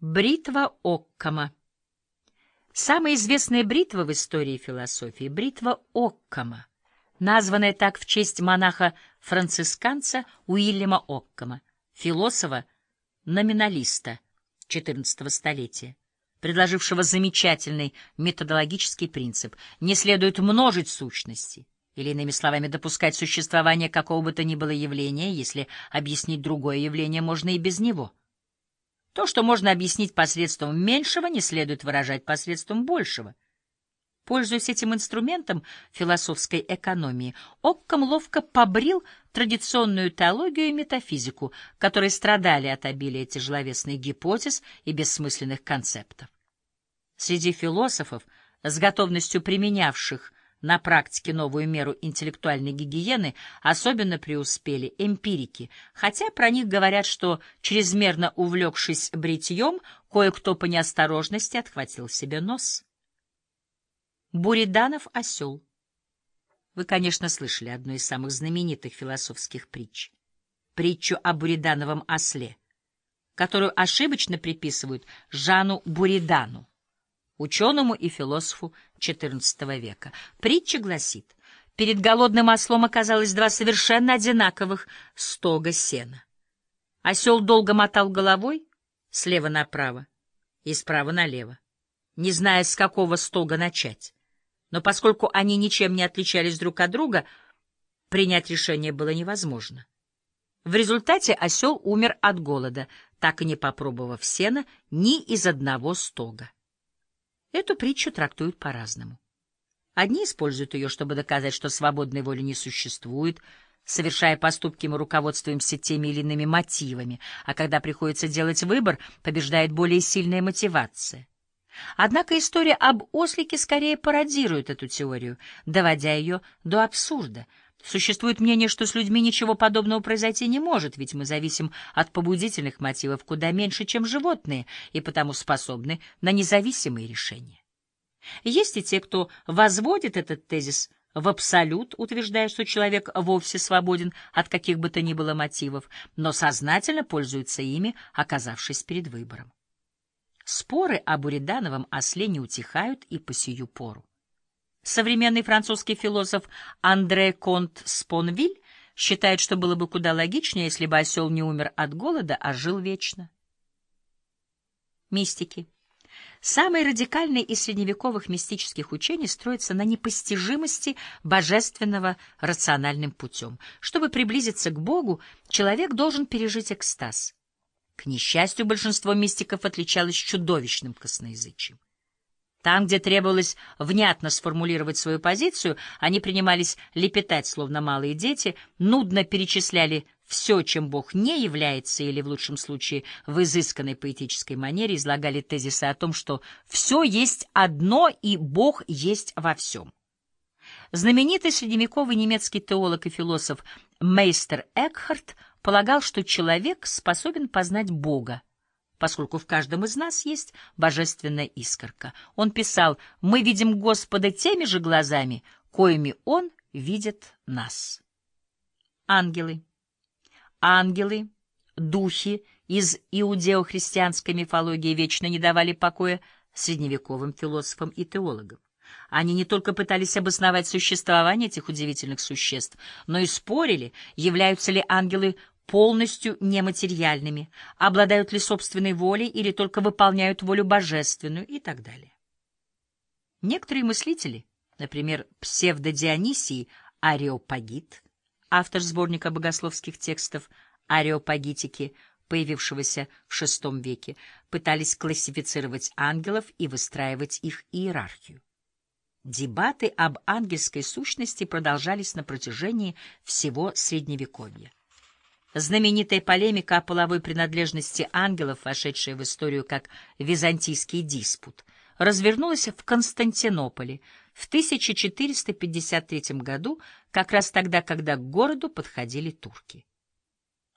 Бритва Оккама Самая известная бритва в истории философии — бритва Оккама, названная так в честь монаха-францисканца Уильяма Оккама, философа-номиналиста XIV столетия, предложившего замечательный методологический принцип «не следует множить сущности», или, иными словами, допускать существование какого бы то ни было явления, если объяснить другое явление можно и без него — то, что можно объяснить посредством меньшего, не следует выражать посредством большего. Пользуясь этим инструментом философской экономии, Оккам ловко побрил традиционную теологию и метафизику, которые страдали от обилия тяжеловесных гипотез и бессмысленных концептов. Среди философов, с готовностью применявших на практике новую меру интеллектуальной гигиены особенно преуспели эмпирики, хотя про них говорят, что, чрезмерно увлекшись бритьем, кое-кто по неосторожности отхватил себе нос. Буриданов осел. Вы, конечно, слышали одну из самых знаменитых философских притч. Притчу о Буридановом осле, которую ошибочно приписывают Жану Буридану ученому и философу XIV века. Притча гласит, перед голодным ослом оказалось два совершенно одинаковых стога сена. Осел долго мотал головой слева направо и справа налево, не зная, с какого стога начать. Но поскольку они ничем не отличались друг от друга, принять решение было невозможно. В результате осел умер от голода, так и не попробовав сена ни из одного стога. Эту притчу трактуют по-разному. Одни используют ее, чтобы доказать, что свободной воли не существует, совершая поступки, мы руководствуемся теми или иными мотивами, а когда приходится делать выбор, побеждает более сильная мотивация. Однако история об ослике скорее пародирует эту теорию, доводя ее до абсурда — Существует мнение, что с людьми ничего подобного произойти не может, ведь мы зависим от побудительных мотивов куда меньше, чем животные, и потому способны на независимые решения. Есть и те, кто возводит этот тезис в абсолют, утверждая, что человек вовсе свободен от каких бы то ни было мотивов, но сознательно пользуется ими, оказавшись перед выбором. Споры о Буридановом осле не утихают и по сию пору. Современный французский философ Андре Конт Спонвиль считает, что было бы куда логичнее, если бы осел не умер от голода, а жил вечно. Мистики. Самые радикальные из средневековых мистических учений строятся на непостижимости божественного рациональным путем. Чтобы приблизиться к Богу, человек должен пережить экстаз. К несчастью, большинство мистиков отличалось чудовищным косноязычием. Там, где требовалось внятно сформулировать свою позицию, они принимались лепетать, словно малые дети, нудно перечисляли все, чем Бог не является, или, в лучшем случае, в изысканной поэтической манере излагали тезисы о том, что все есть одно и Бог есть во всем. Знаменитый средневековый немецкий теолог и философ Мейстер Экхарт полагал, что человек способен познать Бога, поскольку в каждом из нас есть божественная искорка. Он писал, «Мы видим Господа теми же глазами, коими Он видит нас». Ангелы. Ангелы, духи из иудео-христианской мифологии вечно не давали покоя средневековым философам и теологам. Они не только пытались обосновать существование этих удивительных существ, но и спорили, являются ли ангелы полностью нематериальными, обладают ли собственной волей или только выполняют волю божественную и так далее. Некоторые мыслители, например, псевдодионисий Ареопагит, автор сборника богословских текстов Ареопагитики, появившегося в VI веке, пытались классифицировать ангелов и выстраивать их иерархию. Дебаты об ангельской сущности продолжались на протяжении всего Средневековья. Знаменитая полемика о половой принадлежности ангелов, вошедшая в историю как византийский диспут, развернулась в Константинополе в 1453 году, как раз тогда, когда к городу подходили турки.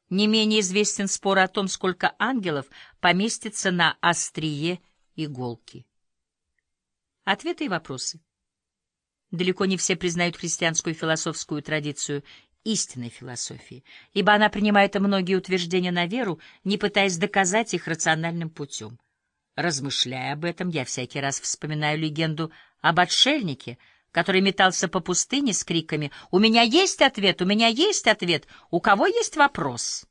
Не менее известен спор о том, сколько ангелов поместится на острие иголки. Ответы и вопросы. Далеко не все признают христианскую философскую традицию истинной философии, ибо она принимает многие утверждения на веру, не пытаясь доказать их рациональным путем. Размышляя об этом, я всякий раз вспоминаю легенду об отшельнике, который метался по пустыне с криками «У меня есть ответ! У меня есть ответ! У кого есть вопрос?»